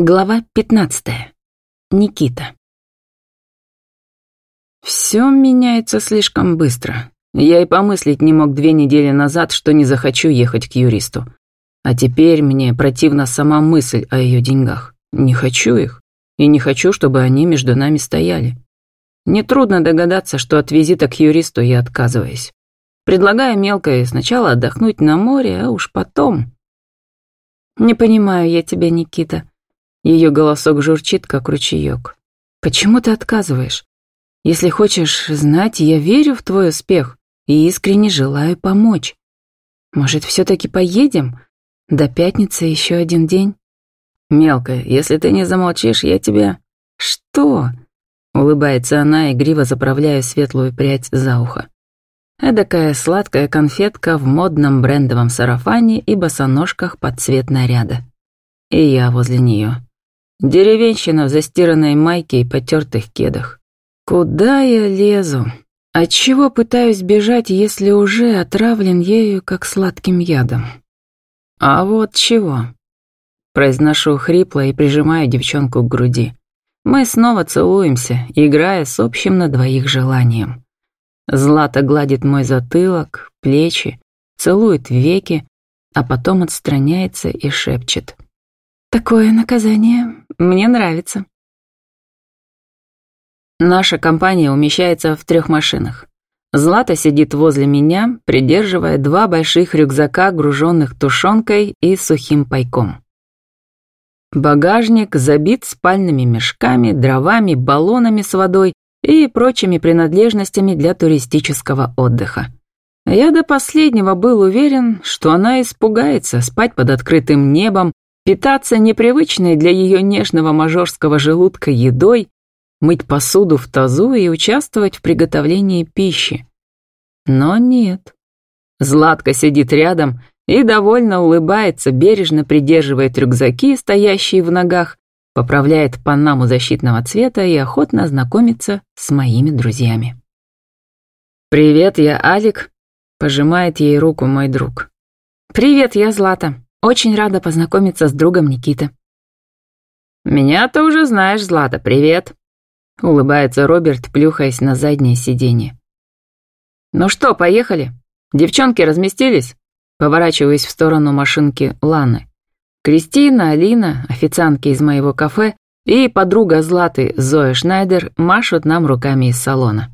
Глава 15. Никита. Все меняется слишком быстро. Я и помыслить не мог две недели назад, что не захочу ехать к юристу. А теперь мне противна сама мысль о ее деньгах. Не хочу их. И не хочу, чтобы они между нами стояли. Нетрудно догадаться, что от визита к юристу я отказываюсь. Предлагаю мелкое сначала отдохнуть на море, а уж потом... Не понимаю я тебя, Никита. Ее голосок журчит, как ручеек. «Почему ты отказываешь? Если хочешь знать, я верю в твой успех и искренне желаю помочь. Может, все-таки поедем? До пятницы еще один день?» «Мелкая, если ты не замолчишь, я тебя...» «Что?» Улыбается она, игриво заправляя светлую прядь за ухо. Эдакая сладкая конфетка в модном брендовом сарафане и босоножках под цвет наряда. И я возле нее. Деревенщина в застиранной майке и потертых кедах. Куда я лезу? От чего пытаюсь бежать, если уже отравлен ею, как сладким ядом? А вот чего. Произношу хрипло и прижимаю девчонку к груди. Мы снова целуемся, играя с общим на двоих желанием. Злата гладит мой затылок, плечи, целует веки, а потом отстраняется и шепчет. «Такое наказание мне нравится. Наша компания умещается в трех машинах. Злата сидит возле меня, придерживая два больших рюкзака, груженных тушенкой и сухим пайком. Багажник забит спальными мешками, дровами, баллонами с водой и прочими принадлежностями для туристического отдыха. Я до последнего был уверен, что она испугается спать под открытым небом, питаться непривычной для ее нежного мажорского желудка едой, мыть посуду в тазу и участвовать в приготовлении пищи. Но нет. Златка сидит рядом и довольно улыбается, бережно придерживает рюкзаки, стоящие в ногах, поправляет панаму защитного цвета и охотно знакомится с моими друзьями. «Привет, я Алик», — пожимает ей руку мой друг. «Привет, я Злата», очень рада познакомиться с другом Никиты. «Меня ты уже знаешь, Злата, привет!» Улыбается Роберт, плюхаясь на заднее сиденье. «Ну что, поехали? Девчонки разместились?» Поворачиваясь в сторону машинки Ланы. Кристина, Алина, официантки из моего кафе и подруга Златы Зоя Шнайдер машут нам руками из салона.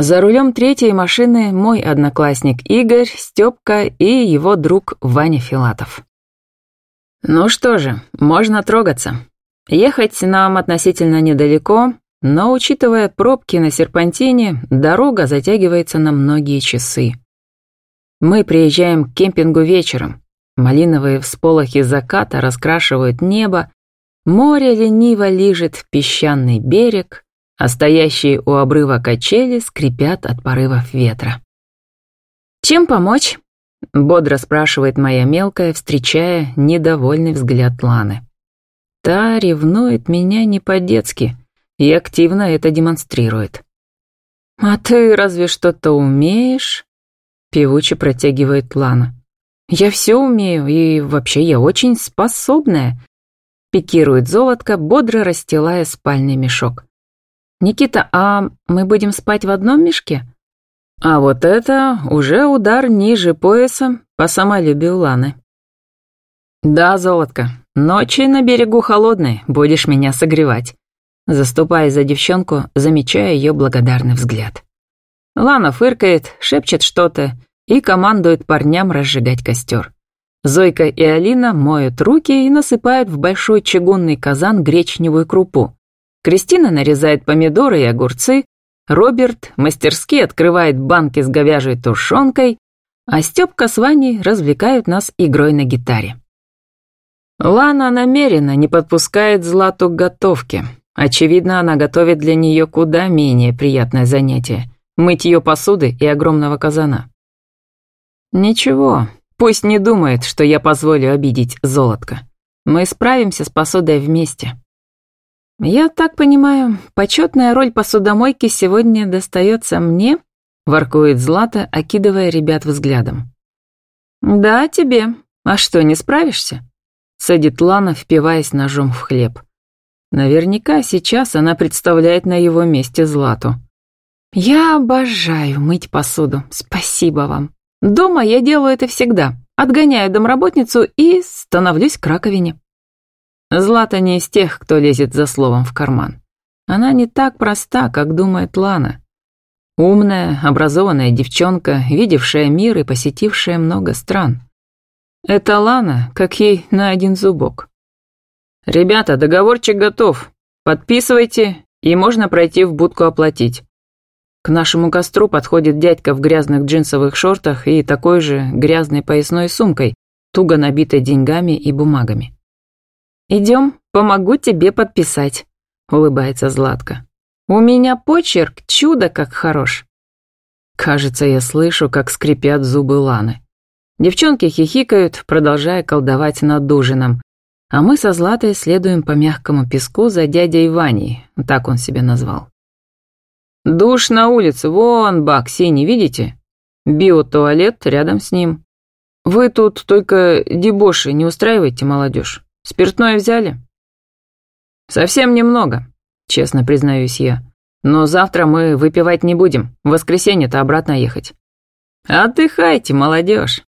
За рулем третьей машины мой одноклассник Игорь, Степка и его друг Ваня Филатов. Ну что же, можно трогаться. Ехать нам относительно недалеко, но, учитывая пробки на серпантине, дорога затягивается на многие часы. Мы приезжаем к кемпингу вечером. Малиновые всполохи заката раскрашивают небо, море лениво лижет песчаный берег, а стоящие у обрыва качели скрипят от порывов ветра. «Чем помочь?» — бодро спрашивает моя мелкая, встречая недовольный взгляд Ланы. Та ревнует меня не по-детски и активно это демонстрирует. «А ты разве что-то умеешь?» — певуче протягивает Лана. «Я все умею, и вообще я очень способная», — пикирует золотко, бодро расстилая спальный мешок. «Никита, а мы будем спать в одном мешке?» А вот это уже удар ниже пояса по самолюбию Ланы. «Да, золотко, ночи на берегу холодные, будешь меня согревать». Заступая за девчонку, замечая ее благодарный взгляд. Лана фыркает, шепчет что-то и командует парням разжигать костер. Зойка и Алина моют руки и насыпают в большой чугунный казан гречневую крупу. Кристина нарезает помидоры и огурцы, Роберт мастерски открывает банки с говяжьей тушенкой, а Степка с Ваней развлекают нас игрой на гитаре. Лана намеренно не подпускает Злату к готовке. Очевидно, она готовит для нее куда менее приятное занятие – мытье посуды и огромного казана. Ничего, пусть не думает, что я позволю обидеть золотко. Мы справимся с посудой вместе. «Я так понимаю, почетная роль посудомойки сегодня достается мне?» — воркует Злата, окидывая ребят взглядом. «Да, тебе. А что, не справишься?» цедит Лана, впиваясь ножом в хлеб. Наверняка сейчас она представляет на его месте Злату. «Я обожаю мыть посуду, спасибо вам. Дома я делаю это всегда, отгоняю домработницу и становлюсь к раковине». Злата не из тех, кто лезет за словом в карман. Она не так проста, как думает Лана. Умная, образованная девчонка, видевшая мир и посетившая много стран. Это Лана, как ей на один зубок. «Ребята, договорчик готов. Подписывайте, и можно пройти в будку оплатить». К нашему костру подходит дядька в грязных джинсовых шортах и такой же грязной поясной сумкой, туго набитой деньгами и бумагами. «Идем, помогу тебе подписать», — улыбается Златка. «У меня почерк чудо как хорош». Кажется, я слышу, как скрипят зубы Ланы. Девчонки хихикают, продолжая колдовать над ужином, а мы со Златой следуем по мягкому песку за дядей Ваней, так он себя назвал. Душ на улице, вон бак синий, видите? Биотуалет рядом с ним. Вы тут только дебоши не устраивайте, молодежь. Спиртное взяли? Совсем немного, честно признаюсь я. Но завтра мы выпивать не будем, в воскресенье-то обратно ехать. Отдыхайте, молодежь.